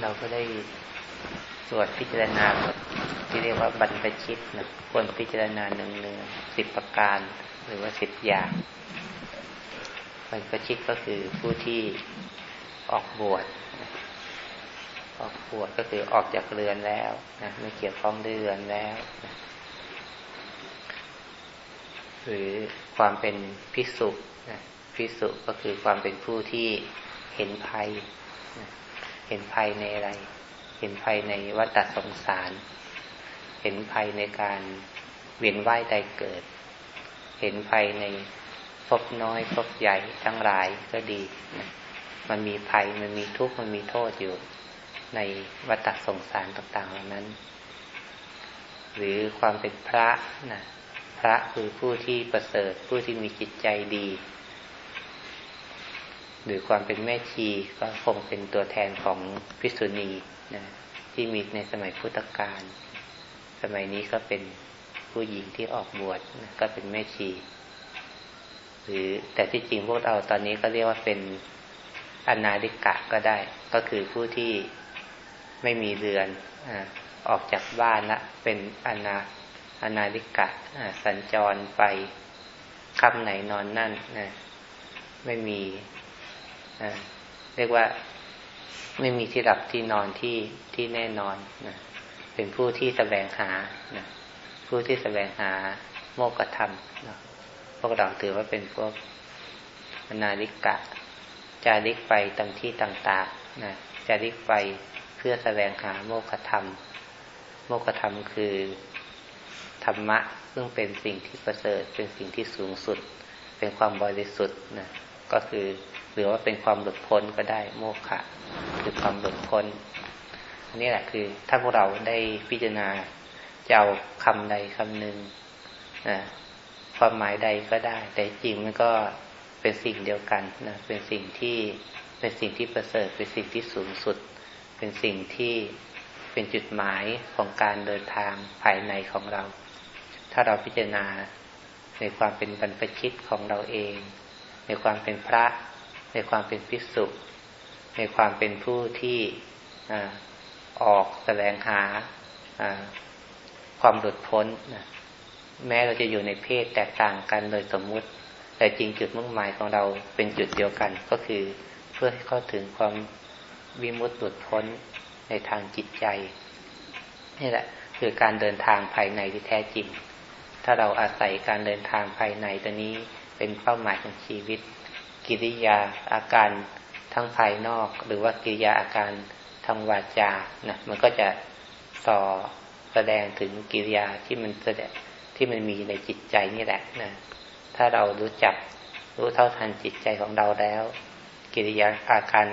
เราก็ได้สวดพิจารณา ที่เรียกว่าบรรพชิตนะควรพิจารณาหนึ่งเนืองสิบประการ หรือว่าสิบอย่างบรรพชิตก็คือผู้ที่ออกบวชออกบวชก็คือออกจากเรือนแล้วนะไม่เกี่ยวข้องด้วยเรือนแล้วนะหรือความเป็นพิสุนะพิสุก็คือความเป็นผู้ที่เห็นภัยนะ ห็นภัยในอะไร เห็นภัยในวัฏสงสาร เห็นภัยในการเวียนว่ายใดเกิด เห็นภัยในพบน้อยพบใหญ่ทั้งหลายก็ดีนะมันมีภัยมันมีทุกข์มันมีโทษอยู่ในวัฏสงสารต่างๆเหล่านั้น หรือความเป็นพระนะพระคือผู้ที่ประเสริฐผู้ที่มีจิตใจดี หรือความเป็นแม่ชีก็คงเป็นตัวแทนของพิษุณีนะที่มีในสมัยพุทธกาลสมัยนี้ก็เป็นผู้หญิงที่ออกบวชนะก็เป็นแม่ชี หรือแต่ที่จริงพวกเราตอนนี้ก็เรียกว่าเป็นอนาดิกะก็ได้ ก็คือผู้ที่ไม่มีเรือนอออกจากบ้านละเป็นอนาอนาลิกะสัญจรไปค่ำไหนนอนนั่นนะไม่มี เรียกว่าไม่มีที่หลับที่นอนที่ที่แน่นอนนะเป็นผู้ที่แสวงหานะผู้ที่แสวงหาโมกขธรรมนะพวกเราถือว่าเป็นพวกอนาลิกะ จาริกไปตามที่ต่างๆนะจาริกไปเพื่อแสวงหาโมกขธรรม โมกขธรรมคือธรรมะซึ่งเป็นสิ่งที่ประเสริฐเป็นสิ่งที่สูงสุด เป็นความบริสุทธิ์นะก็คือ หรือว่าเป็นความหลุดพ้นก็ได้โมฆะคือความหลุดพ้นอันนี้แหละคือถ้าพวกเราได้พิจารณาจะเอาคำใดคำหนึ่งนะความหมายใดก็ได้ แต่จริงมันก็เป็นสิ่งเดียวกันนะเป็นสิ่งที่เป็นสิ่งที่ประเสริฐเป็นสิ่งที่สูงสุด เป็นสิ่งที่เป็นจุดหมายของการเดินทางภายในของเรา ถ้าเราพิจารณาในความเป็นบรรพชิตของเราเอง ในความเป็นพระ ในความเป็นพิสุในความเป็นผู้ที่ออกแสวงหาความหลุดพ้นแม้เราจะอยู่ในเพศแตกต่างกันโดยสมมุติ แต่จริงจุดมุ่งหมายของเราเป็นจุดเดียวกันก็คือเพื่อให้เข้าถึงความวิมุตติหลุดพ้นในทางจิตใจนี่แหละคือการเดินทางภายในที่แท้จริง ถ้าเราอาศัยการเดินทางภายในตัวนี้เป็นเป้าหมายของชีวิต กิริยาอาการทั้งภายนอก หรือว่ากิริยาอาการทางวาจานะมันก็จะต่อแสดงถึงกิริยาที่มันแสดงที่มันมีในจิตใจนี่แหละนะถ้าเรารู้จักรู้เท่าทันจิตใจของเราแล้ว กิริยาอาการ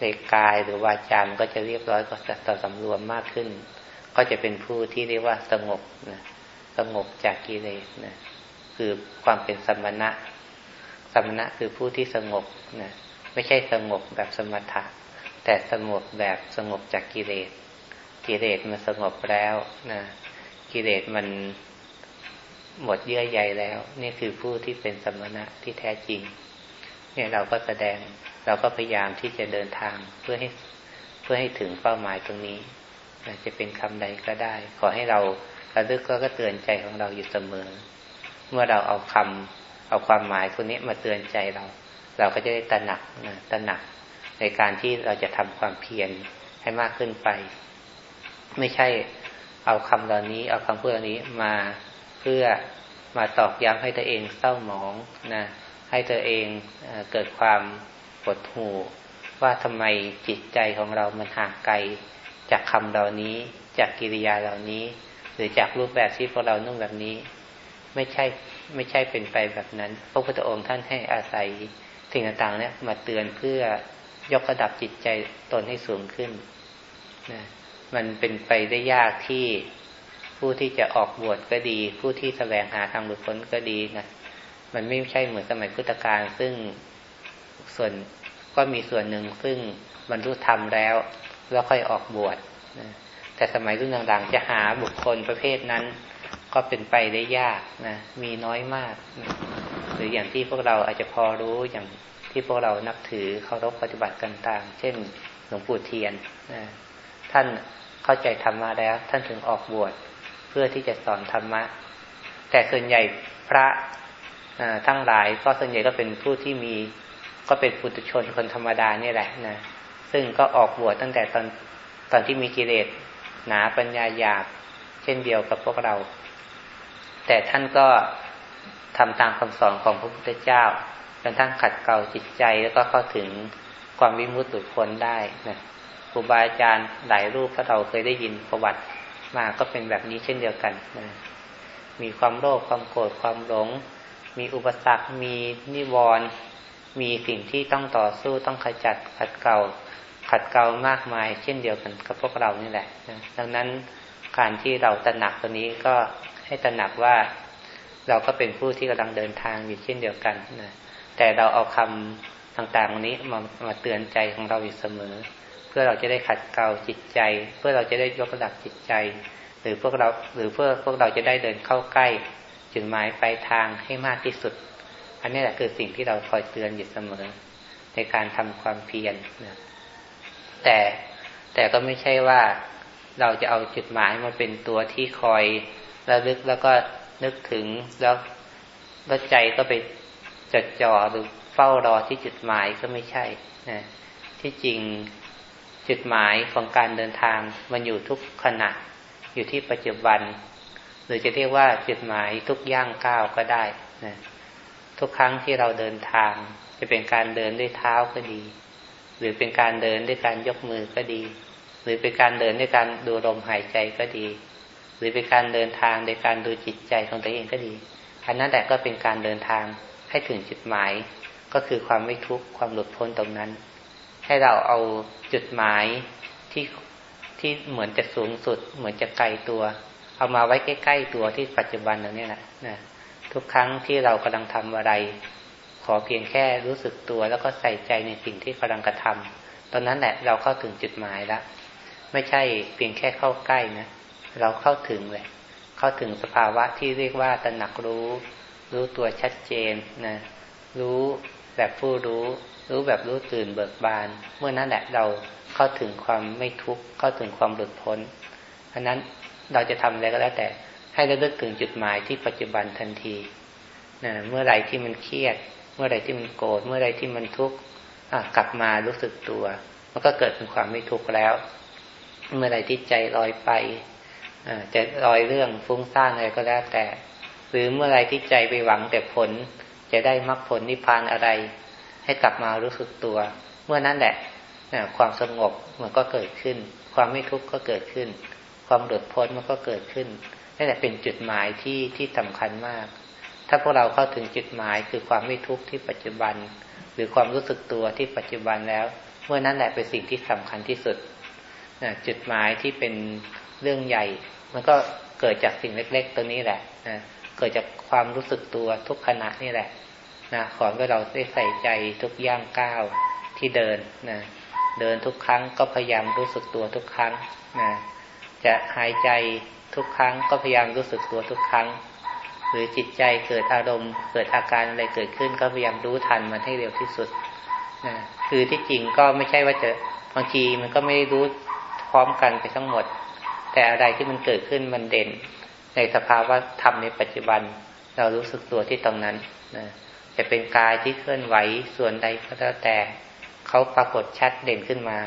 ในกายหรือวาจามันก็จะเรียบร้อยก็จะต่อสำรวมมากขึ้น ก็จะเป็นผู้ที่เรียกว่าสงบนะสงบจากกิเลสนะคือความเป็นสมณะ สมณะคือผู้ที่สงบนะไม่ใช่สงบแบบสมถะ แต่สงบแบบสงบจากกิเลส กิเลสมันสงบแล้วนะกิเลสมันหมดเยื่อใยแล้ว นี่คือผู้ที่เป็นสมณะที่แท้จริง เนี่ยเราก็แสดงเราก็พยายามที่จะเดินทางเพื่อให้เพื่อให้ถึงเป้าหมายตรงนี้จะเป็นคำใดก็ได้ ขอให้เราระลึกก็เตือนใจของเราอยู่เสมอ เมื่อเราเอาคำ เอาความหมายตัวนี้มาเตือนใจเรา เราก็จะได้ตระหนักนะตระหนักในการที่เราจะทำความเพียรให้มากขึ้นไป ไม่ใช่เอาคำเหล่านี้ เอาคำพูดเหล่านี้มาเพื่อมาตอกย้ำให้ตัวเองเศร้าหมองนะให้ตัวเองเกิดความปวดหูว่าทำไมจิตใจของเรามันห่างไกล จากคำเหล่านี้ จากกิริยาเหล่านี้ หรือจากรูปแบบที่พวกเรานุ่งแบบนี้ ไม่ใช่ ไม่ใช่เป็นไปแบบนั้น พระพุทธองค์ท่านให้อาศัยสิ่งต่างๆเนี่ยมาเตือนเพื่อยกระดับจิตใจตนให้สูงขึ้นนะมันเป็นไปได้ยากที่ผู้ที่จะออกบวชก็ดี ผู้ที่แสวงหาทางหลุดพ้นก็ดีนะมันไม่ใช่เหมือนสมัยพุทธกาลซึ่งส่วนก็มีส่วนหนึ่งซึ่งบรรลุธรรมแล้ว แล้วค่อยออกบวชนะแต่สมัยรุ่นต่างๆจะหาบุคคลประเภทนั้น ก็เป็นไปได้ยากนะมีน้อยมากนะหรืออย่างที่พวกเราอาจจะพอรู้อย่างที่พวกเรานับถือเคารพปฏิบัติกันตาม เช่นหลวงปู่เทียนท่านเข้าใจธรรมะแล้ว ท่านถึงออกบวชเพื่อที่จะสอนธรรมะ แต่ส่วนใหญ่พระทั้งหลายก็ส่วนใหญ่ก็เป็นผู้ที่มีก็เป็นปุถุชนคนธรรมดานี่แหละนะซึ่งก็ออกบวชตั้งแต่ตอนตอนที่มีกิเลสหนาปัญญาหยาบ เช่นเดียวกับพวกเรา แต่ท่านก็ทำตามคำสอนของพระพุทธเจ้าจนทั้งขัดเกลาจิตใจแล้วก็เข้าถึงความวิมุตติพ้นได้นะครูบาอาจารย์หลายรูปถ้าเราเคยได้ยินประวัติมาก็เป็นแบบนี้เช่นเดียวกันนะมีความโลภความโกรธความหลง มีอุปสรรค มีนิวรณ์มีสิ่งที่ต้องต่อสู้ต้องขจัดขัดเกลาขัดเกลามากมาย เช่นเดียวกันกับพวกเรานี่แหละนะดังนั้นการที่เราตระหนักตัวนี้ก็ ให้ตระหนักว่าเราก็เป็นผู้ที่กำลังเดินทางอยู่เช่นเดียวกันนะแต่เราเอาคำต่างๆนี้มามาเตือนใจของเราอยู่เสมอ เพื่อเราจะได้ขัดเกลาจิตใจ เพื่อเราจะได้ยกระดับจิตใจ หรือพวกเราหรือเพื่อพวกเราจะได้เดินเข้าใกล้จุดหมายปลายทางให้มากที่สุด อันนี้แหละคือสิ่งที่เราคอยเตือนอยู่เสมอ ในการทำความเพียรนะแต่แต่ก็ไม่ใช่ว่าเราจะเอาจุดหมายมาเป็นตัวที่คอย ระลึกแล้วก็นึกถึงแล้วแล้วใจก็ไปจดจ่อหรือเฝ้ารอที่จุดหมายก็ไม่ใช่นะที่จริงจุดหมายของการเดินทางมันอยู่ทุกขณะ อยู่ที่ปัจจุบัน หรือจะเรียกว่าจุดหมายทุกย่างก้าวก็ได้นะทุกครั้งที่เราเดินทาง จะเป็นการเดินด้วยเท้าก็ดี หรือเป็นการเดินด้วยการยกมือก็ดี หรือเป็นการเดินด้วยการดูลมหายใจก็ดี หรือเป็นการเดินทางโดยการดูจิตใจของตัวเองก็ดี อันนั้นแหละก็เป็นการเดินทางให้ถึงจุดหมาย ก็คือความไม่ทุกข์ความหลุดพ้นตรงนั้น ให้เราเอาจุดหมายที่ที่เหมือนจะสูงสุด เหมือนจะไกลตัว เอามาไว้ใกล้ ๆ ตัวที่ปัจจุบันตรงนี้แหละนะทุกครั้งที่เรากำลังทำอะไร ขอเพียงแค่รู้สึกตัว แล้วก็ใส่ใจในสิ่งที่กำลังกระทำตอนนั้นแหละเราเข้าถึงจุดหมายแล้วไม่ใช่เพียงแค่เข้าใกล้นะ เราเข้าถึงเลย เข้าถึงสภาวะที่เรียกว่าตระหนักรู้ รู้ตัวชัดเจนนะรู้แบบผู้รู้ รู้แบบรู้ตื่นเบิกบาน เมื่อนั้นแหละเราเข้าถึงความไม่ทุกข์เข้าถึงความหลุดพ้นเพราะนั้นเราจะทำอะไรก็แล้วแต่ ให้ระลึกถึงจุดหมายที่ปัจจุบันทันทีนะเมื่อไรที่มันเครียด เมื่อไรที่มันโกรธเมื่อไรที่มันทุกข์กลับมารู้สึกตัว มันก็เกิดเป็นความไม่ทุกข์แล้ว เมื่อไรที่ใจลอยไป จะลอยเรื่องฟุ้งซ่านอะไรก็แล้วแต่ หรือเมื่อไรที่ใจไปหวังแต่ผล จะได้มรรคผลนิพพานอะไร ให้กลับมารู้สึกตัว เมื่อนั้นแหละความสงบมันก็เกิดขึ้น ความไม่ทุกข์ก็เกิดขึ้น ความหลุดพ้นมันก็เกิดขึ้นนี่แหละเป็นจุดหมายที่ที่สำคัญมาก ถ้าพวกเราเข้าถึงจุดหมายคือความไม่ทุกข์ที่ปัจจุบัน หรือความรู้สึกตัวที่ปัจจุบันแล้ว เมื่อนั้นแหละเป็นสิ่งที่สำคัญที่สุดจุดหมายที่เป็น เรื่องใหญ่ มันก็เกิดจากสิ่งเล็ก ๆ ตัวนี้แหละนะเกิดจากความรู้สึกตัวทุกขณะนี่แหละนะขอให้เราได้ใส่ใจทุกย่างก้าวที่เดินนะเดินทุกครั้งก็พยายามรู้สึกตัวทุกครั้งนะจะหายใจทุกครั้งก็พยายามรู้สึกตัวทุกครั้ง หรือจิตใจเกิดอารมณ์ เกิดอาการอะไรเกิดขึ้น ก็พยายามรู้ทันมันให้เร็วที่สุดนะคือที่จริงก็ไม่ใช่ว่าจะบางทีมันก็ไม่รู้พร้อมกันไปทั้งหมด แต่อะไรที่มันเกิดขึ้นมันเด่น ในสภาวะธรรมในปัจจุบัน เรารู้สึกตัวที่ตรงนั้นนะจะเป็นกายที่เคลื่อนไหวส่วนใดก็แล้วแต่เขาปรากฏชัดเด่นขึ้นมา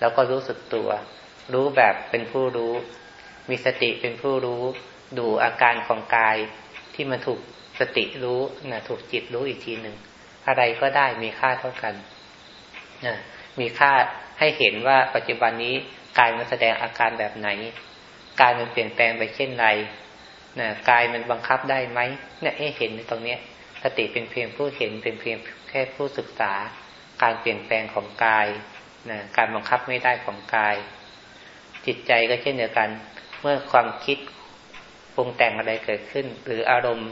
แล้วก็รู้สึกตัว รู้แบบเป็นผู้รู้ มีสติเป็นผู้รู้ ดูอาการของกายที่มันถูกสติรู้นะถูกจิตรู้อีกทีหนึ่งอะไรก็ได้มีค่าเท่ากันนะมีค่า ให้เห็นว่าปัจจุบันนี้กายมันแสดงอาการแบบไหนกายมันเปลี่ยนแปลงไปเช่นไรนะกายมันบังคับได้ไหมเนี่ยให้เห็นในตรงเนี้ยสติเป็นเพียงผู้เห็นเป็นเพียงแค่ผู้ศึกษา การเปลี่ยนแปลงของกายนะการบังคับไม่ได้ของกาย จิตใจก็เช่นเดียวกัน เมื่อความคิดปรุงแต่งอะไรเกิดขึ้น หรืออารมณ์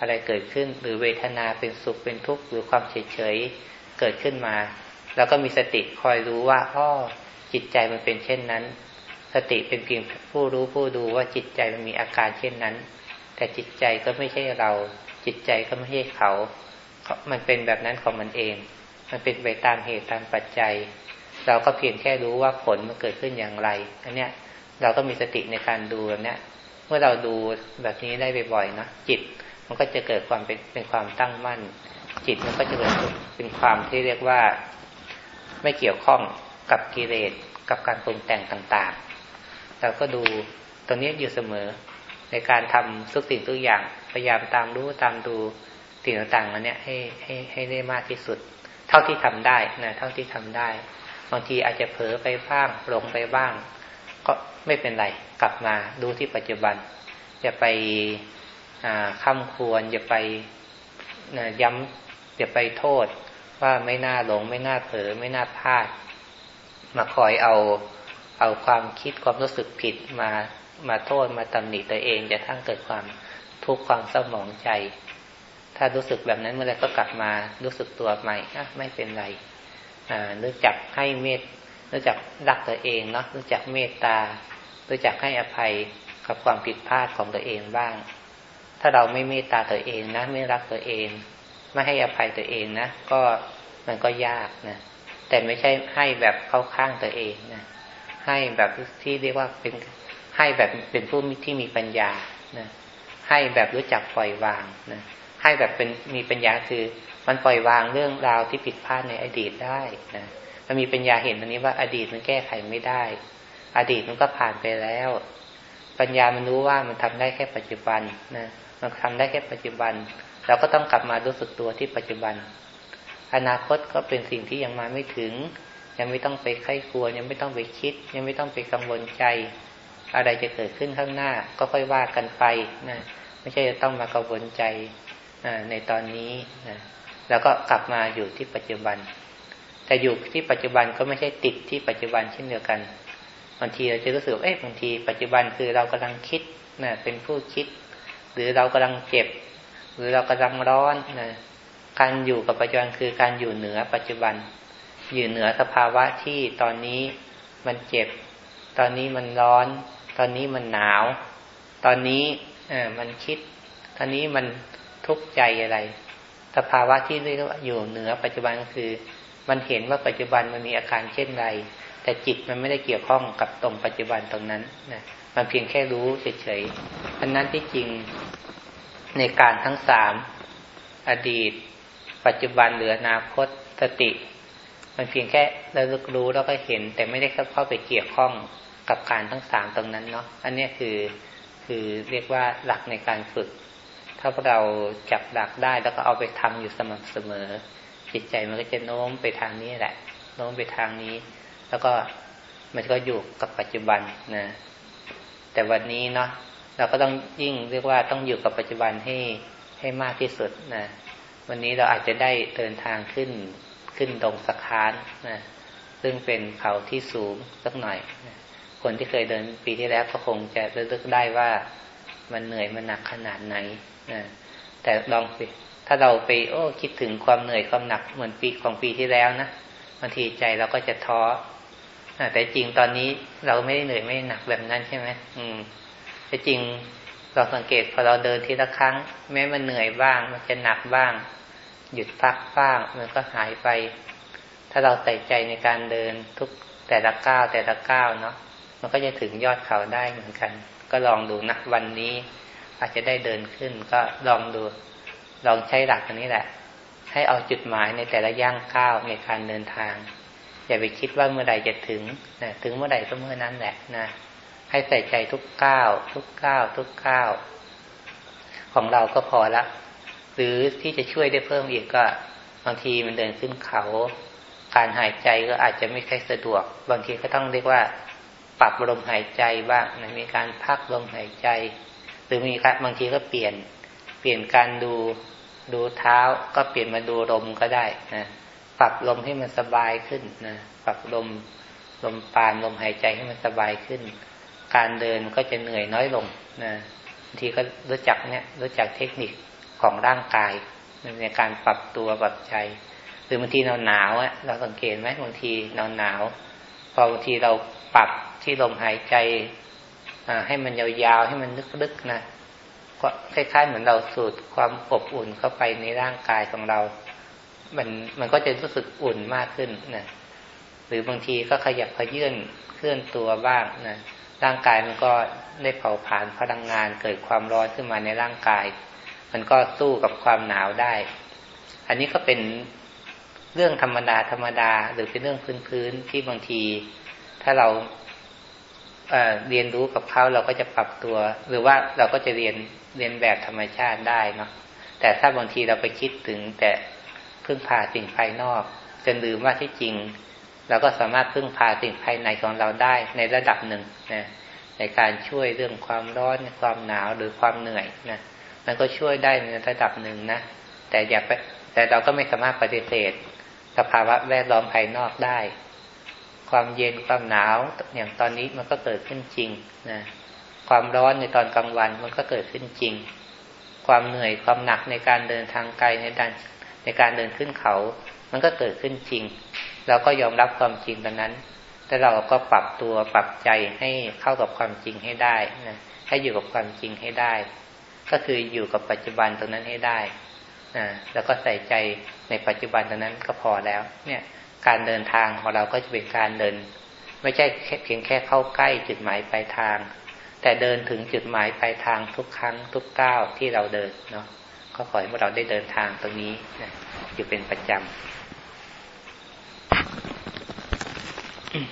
อะไรเกิดขึ้น หรือเวทนาเป็นสุขเป็นทุกข์หรือความเฉยเฉยเกิดขึ้นมา แล้วก็มีสติคอยรู้ว่าอ้อจิตใจมันเป็นเช่นนั้น สติเป็นเพียงผู้รู้ผู้ดูว่าจิตใจมันมีอาการเช่นนั้น แต่จิตใจก็ไม่ใช่เรา จิตใจก็ไม่ใช่เขา มันเป็นแบบนั้นของมันเอง มันเป็นไปตามเหตุตามปัจจัย เราก็เพียงแค่รู้ว่าผลมันเกิดขึ้นอย่างไรอันเนี้ยเราก็มีสติในการดูเนี้ยเมื่อเราดูแบบนี้ได้บ่อยๆนะจิตมันก็จะเกิดความเป็นเป็นความตั้งมั่น จิตมันก็จะเกิดเป็นความที่เรียกว่า ไม่เกี่ยวข้องกับกิเลสกับการปรุงแต่งต่างๆ เราก็ดูตรงนี้อยู่เสมอในการทำทุกสิ่งทุกอย่างพยายามตามรู้ตามดูสิ่งต่างๆอันเนี้ยให้ให้ให้ได้มากที่สุด เท่าที่ทำได้นะเท่าที่ทำได้บางทีอาจจะเผลอไปบ้างหลงไปบ้าง ก็ไม่เป็นไรกลับมาดูที่ปัจจุบัน อย่าไปข้ามควรอย่าไปย้ำอย่าไปโทษ ว่าไม่น่าหลง ไม่น่าเผลอไม่น่าพลาด มาคอยเอาเอาความคิดความรู้สึกผิดมามาโทษมาตำหนิตัวเองจะทั้งเกิดความทุกข์ความเศร้าหมองใจ ถ้ารู้สึกแบบนั้นเมื่อไรก็กลับมารู้สึกตัวใหม่อะไม่เป็นไรรู้จักให้เมตรู้จักรักตัวเองเนาะรู้จักเมตตารู้จักให้อภัยกับความผิดพลาดของตัวเองบ้าง ถ้าเราไม่เมตตาตัวเองนะไม่รักตัวเอง ไม่ให้อภัยตัวเองนะก็มันก็ยากนะแต่ไม่ใช่ให้แบบเข้าข้างตัวเองนะให้แบบที่เรียกว่าเป็นให้แบบเป็นผู้ที่มีปัญญานะให้แบบรู้จักปล่อยวางนะให้แบบเป็นมีปัญญาคือมันปล่อยวางเรื่องราวที่ผิดพลาดในอดีตได้นะมันมีปัญญาเห็นตรงนี้ว่าอดีตมันแก้ไขไม่ได้ อดีตมันก็ผ่านไปแล้ว ปัญญามันรู้ว่ามันทำได้แค่ปัจจุบันนะมันทำได้แค่ปัจจุบัน เราก็ต้องกลับมารู้สึกตัวที่ปัจจุบัน อนาคตก็เป็นสิ่งที่ยังมาไม่ถึง ยังไม่ต้องไปไข้กลัว ยังไม่ต้องไปคิด ยังไม่ต้องไปกังวลใจ อะไรจะเกิดขึ้นข้างหน้า ก็ค่อยว่ากันไปนะไม่ใช่จะต้องมากังวลใจในตอนนี้นะแล้วก็กลับมาอยู่ที่ปัจจุบัน แต่อยู่ที่ปัจจุบันก็ไม่ใช่ติดที่ปัจจุบันเช่นเดียวกันบางทีเราจะรู้สึกเอ๊ะบางที ปัจจุบันคือเรากำลังคิดนะเป็นผู้คิด หรือเรากำลังเจ็บ หรือเรากำลังร้อนนะการอยู่กับปัจจุบันคือการอยู่เหนือปัจจุบัน อยู่เหนือสภาวะที่ตอนนี้มันเจ็บ ตอนนี้มันร้อน ตอนนี้มันหนาว ตอนนี้เออมันคิด ตอนนี้มันทุกข์ใจอะไร สภาวะที่เรียกว่าอยู่เหนือปัจจุบันก็คือ มันเห็นว่าปัจจุบันมันมีอาการเช่นไร แต่จิตมันไม่ได้เกี่ยวข้องกับตรงปัจจุบันตรงนั้นนะมันเพียงแค่รู้เฉยๆอันนั้นที่จริง ในการทั้งสามอดีต ปัจจุบันหรืออนาคตสติ มันเพียงแค่ระลึกรู้แล้วก็เห็น แต่ไม่ได้เข้าไปเกี่ยวข้องกับการทั้งสามตรงนั้นเนาะอันนี้คือคือเรียกว่าหลักในการฝึก ถ้าเราจับหลักได้แล้วก็เอาไปทำอยู่สม่ำเสมอ จิตใจมันก็จะโน้มไปทางนี้แหละ โน้มไปทางนี้ แล้วก็มันก็อยู่กับปัจจุบันนะแต่วันนี้เนาะ เราก็ต้องยิ่งเรียกว่าต้องอยู่กับปัจจุบันให้ให้มากที่สุดนะวันนี้เราอาจจะได้เดินทางขึ้นขึ้นตรงสะคานนะซึ่งเป็นเขาที่สูงสักหน่อยนะคนที่เคยเดินปีที่แล้วก็คงจะเลือกได้ว่ามันเหนื่อยมันหนักขนาดไหนนะแต่ลองสิถ้าเราไปโอ้คิดถึงความเหนื่อยความหนักเหมือนปีของปีที่แล้วนะบางทีใจเราก็จะท้อแต่จริงตอนนี้เราไม่ได้เหนื่อยไม่หนักแบบนั้นใช่ไหมอืม แต่จริงเราสังเกตพอเราเดินทีละครั้ง แม้มันเหนื่อยบ้าง มันจะหนักบ้าง หยุดพักบ้าง มันก็หายไป ถ้าเราใส่ใจในการเดินทุกแต่ละก้าวแต่ละก้าวเนาะมันก็จะถึงยอดเขาได้เหมือนกัน ก็ลองดูนะวันนี้ อาจจะได้เดินขึ้น ก็ลองดู ลองใช้หลักอันนี้แหละ ให้เอาจุดหมายในแต่ละย่างก้าวในการเดินทาง อย่าไปคิดว่าเมื่อใดจะถึงนะถึงเมื่อใดก็เมื่อนั้นแหละนะ ให้ใส่ใจทุกก้าวทุกก้าวทุกก้าวของเราก็พอละ หรือที่จะช่วยได้เพิ่มอีกก็บางทีมันเดินขึ้นเขา การหายใจก็อาจจะไม่ค่อยสะดวก บางทีก็ต้องเรียกว่า ปรับลมหายใจบ้างนะมีการพักลมหายใจ หรือมีบางทีก็เปลี่ยน เปลี่ยนการดูดูเท้าก็เปลี่ยนมาดูลมก็ได้นะปรับลมให้มันสบายขึ้นนะปรับลมลมปานลมหายใจให้มันสบายขึ้น การเดินก็จะเหนื่อยน้อยลงนะบางทีก็รู้จักเนี่ยรู้จักเทคนิคของร่างกายในการปรับตัวปรับใจหรือบางทีเราหนาวอะเราสังเกตไหมบางทีเราหนาวพอบางทีเราปรับที่ลมหายใจให้มันยาวๆให้มันลึกๆนะก็คล้ายๆเหมือนเราสูดความอบอุ่นเข้าไปในร่างกายของเรา มันมันก็จะรู้สึกอุ่นมากขึ้นนะหรือบางทีก็ขยับขยื่นเคลื่อนตัวบ้างนะ ร่างกายมันก็ได้เผาผลาญพลังงานเกิดความร้อนขึ้นมาในร่างกาย มันก็สู้กับความหนาวได้ อันนี้ก็เป็นเรื่องธรรมดาธรรมดา หรือเป็นเรื่องพื้นๆที่บางที ถ้าเราเเรียนรู้กับเขาเราก็จะปรับตัว หรือว่าเราก็จะเรียนเรียนแบบธรรมชาติได้เนาะแต่ถ้าบางทีเราไปคิดถึงแต่พึ่งพาสิ่งภายนอก จนลืมว่าที่จริง เราก็สามารถพึ่งพาสิ่งภายในของเราได้ในระดับหนึ่งนะในการช่วยเรื่องความร้อนความหนาวหรือความเหนื่อยนะมันก็ช่วยได้ในระดับหนึ่งนะแต่อย่าไปแต่เราก็ไม่สามารถปฏิเสธสภาวะแวดล้อมภายนอกได้ ความเย็นความหนาวอย่างตอนนี้มันก็เกิดขึ้นจริงนะความร้อนในตอนกลางวันมันก็เกิดขึ้นจริง ความเหนื่อยความหนักในการเดินทางไกลในการในการเดินขึ้นเขา มันก็เกิดขึ้นจริง เราก็ยอมรับความจริงตรงนั้น แต่เราก็ปรับตัวปรับใจให้เข้ากับความจริงให้ได้นะให้อยู่กับความจริงให้ได้ ก็คืออยู่กับปัจจุบันตรงนั้นให้ได้นะแล้วก็ใส่ใจในปัจจุบันตรงนั้นก็พอแล้ว เนี่ย การเดินทางของเราก็จะเป็นการเดิน ไม่ใช่เพียงแค่เข้าใกล้จุดหมายปลายทาง แต่เดินถึงจุดหมายปลายทางทุกครั้งทุกก้าวที่เราเดินเนาะก็ขอให้พวกเราได้เดินทางตรงนี้นะอยู่เป็นประจำ